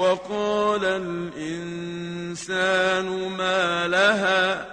وقال الإنسان ما لها